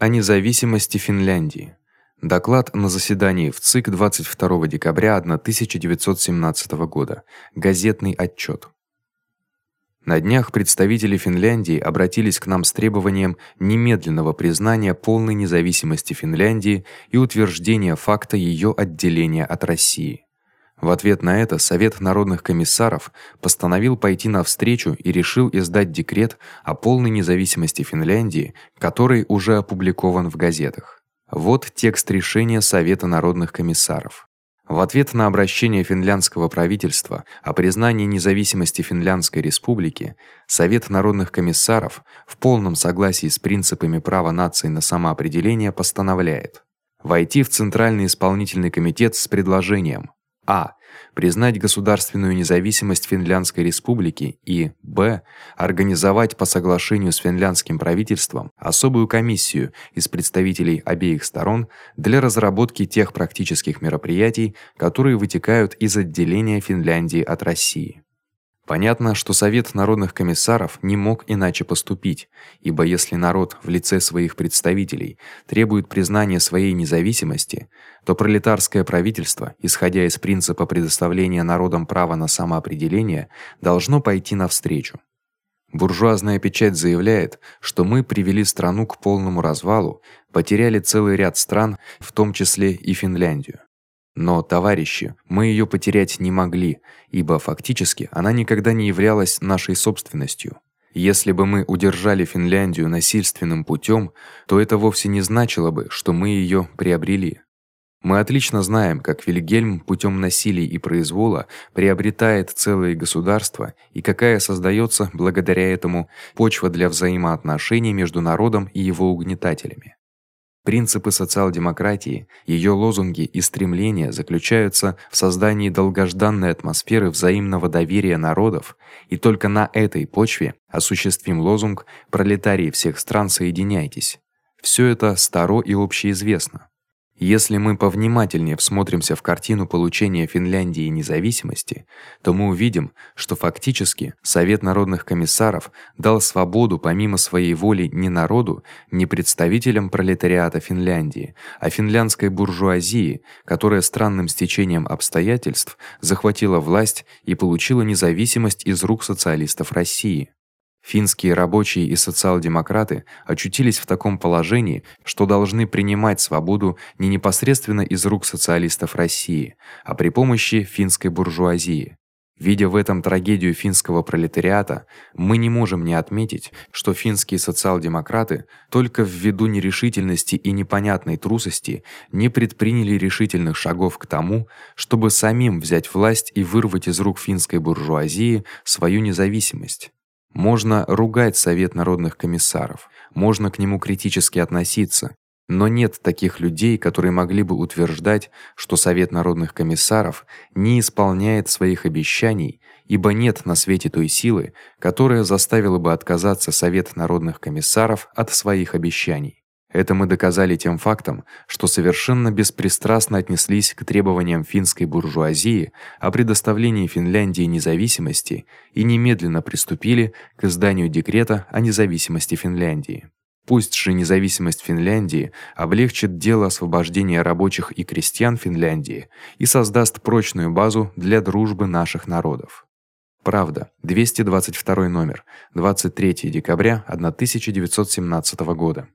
О независимости Финляндии. Доклад на заседании в ЦИК 22 декабря 1917 года. Газетный отчёт. На днях представители Финляндии обратились к нам с требованием немедленного признания полной независимости Финляндии и утверждения факта её отделения от России. В ответ на это Совет народных комиссаров постановил пойти навстречу и решил издать декрет о полной независимости Финляндии, который уже опубликован в газетах. Вот текст решения Совета народных комиссаров. В ответ на обращение финляндского правительства о признании независимости Финляндской республики, Совет народных комиссаров в полном согласии с принципами права нации на самоопределение постановляет войти в Центральный исполнительный комитет с предложением а. признать государственную независимость Финляндской республики и б. организовать по соглашению с финляндским правительством особую комиссию из представителей обеих сторон для разработки тех практических мероприятий, которые вытекают из отделения Финляндии от России. Понятно, что Совет народных комиссаров не мог иначе поступить, ибо если народ в лице своих представителей требует признания своей независимости, то пролетарское правительство, исходя из принципа предоставления народам права на самоопределение, должно пойти навстречу. Буржуазная печать заявляет, что мы привели страну к полному развалу, потеряли целый ряд стран, в том числе и Финляндию. Но, товарищи, мы её потерять не могли, ибо фактически она никогда не являлась нашей собственностью. Если бы мы удержали Финляндию насильственным путём, то это вовсе не значило бы, что мы её приобрели. Мы отлично знаем, как Вильгельм путём насилия и произвола приобретает целые государства и какая создаётся благодаря этому почва для взаимоотношений между народом и его угнетателями. Принципы социал-демократии, её лозунги и стремления заключаются в создании долгожданной атмосферы взаимного доверия народов, и только на этой почве осуществим лозунг пролетарии всех стран соединяйтесь. Всё это старо и общеизвестно. Если мы повнимательнее всмотримся в картину получения Финляндии независимости, то мы увидим, что фактически Совет народных комиссаров дал свободу помимо своей воли не народу, не представителям пролетариата Финляндии, а финляндской буржуазии, которая странным стечением обстоятельств захватила власть и получила независимость из рук социалистов России. Финские рабочие и социал-демократы очутились в таком положении, что должны принимать свободу не непосредственно из рук социалистов России, а при помощи финской буржуазии. Видя в этом трагедию финского пролетариата, мы не можем не отметить, что финские социал-демократы только ввиду нерешительности и непонятной трусости не предприняли решительных шагов к тому, чтобы самим взять власть и вырвать из рук финской буржуазии свою независимость. Можно ругать совет народных комиссаров, можно к нему критически относиться, но нет таких людей, которые могли бы утверждать, что совет народных комиссаров не исполняет своих обещаний, ибо нет на свете той силы, которая заставила бы отказаться совет народных комиссаров от своих обещаний. Это мы доказали тем фактом, что совершенно беспристрастно отнеслись к требованиям финской буржуазии о предоставлении Финляндии независимости и немедленно приступили к изданию декрета о независимости Финляндии. Пусть же независимость Финляндии облегчит дело освобождения рабочих и крестьян Финляндии и создаст прочную базу для дружбы наших народов. Правда, 222 номер, 23 декабря 1917 года.